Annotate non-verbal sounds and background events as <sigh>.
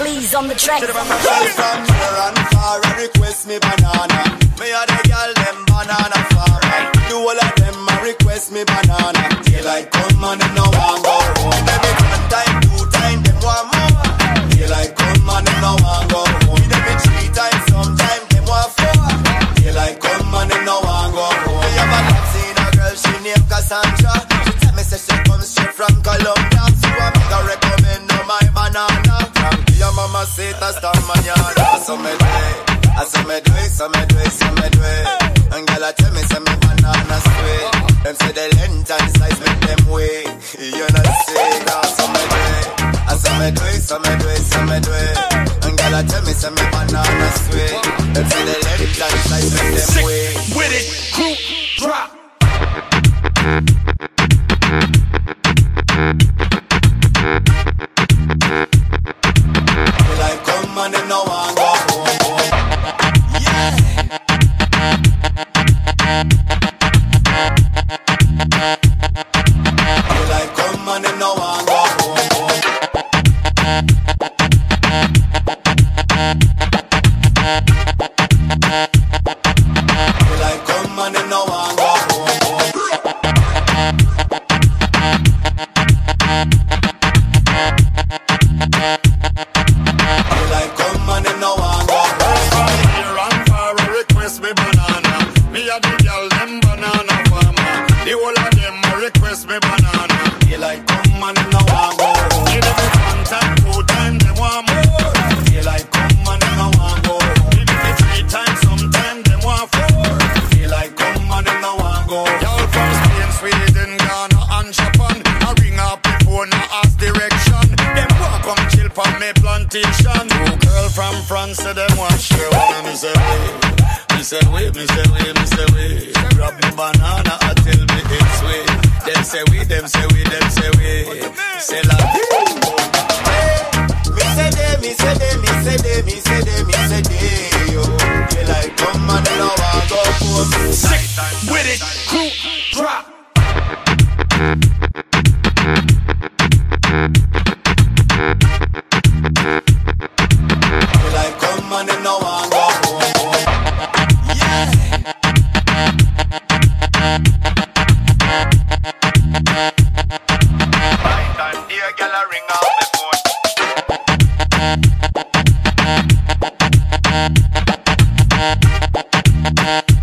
Please on the track. From near and far, I request me banana. Me a the girl them banana farmer. Do all of them a request me banana. Daylight come and them no want go home. Every one time, two time, them want more. Daylight come and them no want go home. Every three times, sometime them want four. Daylight come and them no want go home. Me have a love seen a girl, she named Cassandra. From Colombia. So I her recommend no my banana. From your mama say that's the manana. So me do it, so me do it, so me do it, so me do it. And girl I tell me say me banana sweet. Them say the length and size make them way. <laughs> You know say now so me do it, so me do it, so me do it, so me do it. And girl I tell me say me banana sweet. Them say the length and size make them Sick and them no want go home. Yeah. Daylight come and them no want go home. Daylight come and them no want go home. Request me banana. Daylight come and them no want go. Give them one time, two time, them want more. Daylight come and them no want go. Give them three times, sometime them want four. Daylight come and them no want go. Y'all from Spain, Sweden, Ghana, and Japan. I ring up the phone, I ask direction. Them want come chill for me plantation. Two girl from France, say them want share one. And me wait, me say wait, me say wait, me say wait. Grab me banana, I tell me it's way. Them say we, them say we, them say we. Say la Me say they, me say they, me say they, me say they, me say they, yo. Daylight come and them no want go home. Sick with it, crew drop. Gyal a ring on my phone. Thank